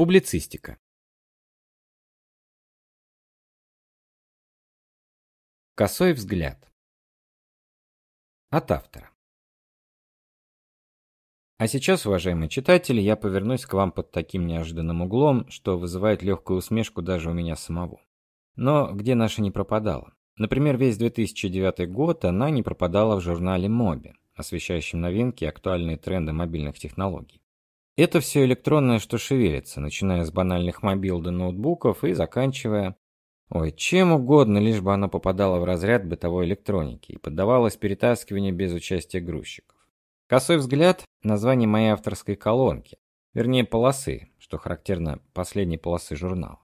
Публицистика. Косой взгляд. От автора. А сейчас, уважаемые читатели, я повернусь к вам под таким неожиданным углом, что вызывает легкую усмешку даже у меня самого. Но где наша не пропадала? Например, весь 2009 год она не пропадала в журнале Моби, освещающем новинки и актуальные тренды мобильных технологий. Это все электронное, что шевелится, начиная с банальных мобил до ноутбуков и заканчивая ой, чем угодно, лишь бы оно попадало в разряд бытовой электроники и поддавалось перетаскиванию без участия грузчиков. Косой взгляд название моей авторской колонки, вернее, полосы, что характерно последней полосы журнала.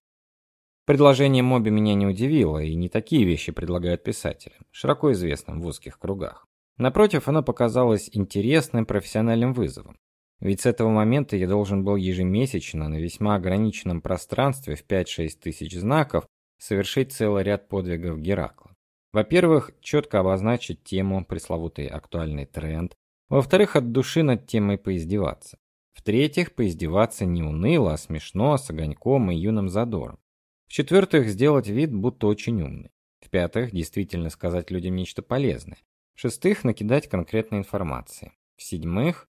Предложение Моби меня не удивило, и не такие вещи предлагают писатели, широко известным в узких кругах. Напротив, оно показалось интересным профессиональным вызовом. Ведь с этого момента я должен был ежемесячно на весьма ограниченном пространстве в 5-6 тысяч знаков совершить целый ряд подвигов Геракла. Во-первых, четко обозначить тему, пресловутый актуальный тренд, во-вторых, от души над темой поиздеваться. В-третьих, поиздеваться не уныло, а смешно, с огоньком и юным задором. В-четвертых, сделать вид, будто очень умный. В-пятых, действительно сказать людям нечто полезное. В-шестых, накидать конкретной информации. В-седьмых,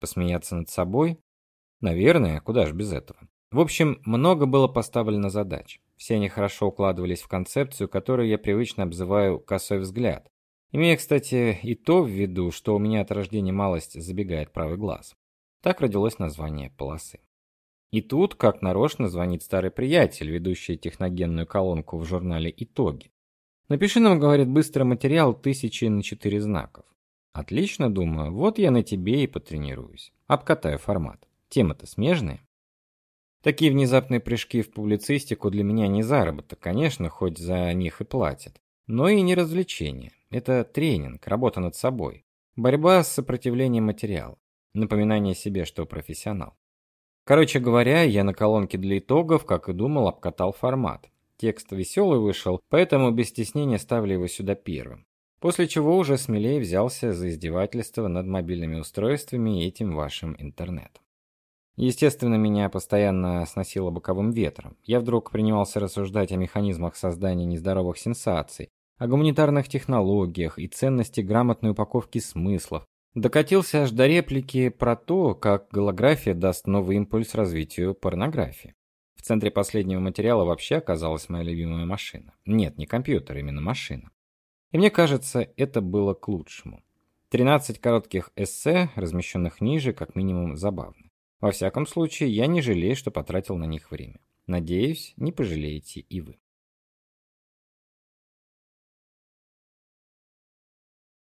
посмеяться над собой. Наверное, куда ж без этого. В общем, много было поставлено задач. Все они хорошо укладывались в концепцию, которую я привычно обзываю косой взгляд, Имея, кстати, и то в виду, что у меня от рождения малость забегает правый глаз. Так родилось название полосы. И тут, как нарочно, звонит старый приятель, ведущий техногенную колонку в журнале «Итоги». Напиши нам, говорит, быстро материал тысячи на четыре знаков. Отлично, думаю, вот я на тебе и потренируюсь. Обкатаю формат. Темы-то смежные. Такие внезапные прыжки в публицистику для меня не заработок, конечно, хоть за них и платят, но и не развлечение. Это тренинг, работа над собой, борьба с сопротивлением материала, напоминание себе, что профессионал. Короче говоря, я на колонке для итогов, как и думал, обкатал формат. Текст веселый вышел, поэтому без стеснения ставлю его сюда первым. После чего уже смелее взялся за издевательство над мобильными устройствами и этим вашим интернетом. Естественно, меня постоянно сносило боковым ветром. Я вдруг принимался рассуждать о механизмах создания нездоровых сенсаций, о гуманитарных технологиях и ценности грамотной упаковки смыслов. Докатился аж до реплики про то, как голография даст новый импульс развитию порнографии. В центре последнего материала вообще оказалась моя любимая машина. Нет, не компьютер, именно машина. И мне кажется, это было к лучшему. 13 коротких эссе, размещенных ниже, как минимум забавны. Во всяком случае, я не жалею, что потратил на них время. Надеюсь, не пожалеете и вы.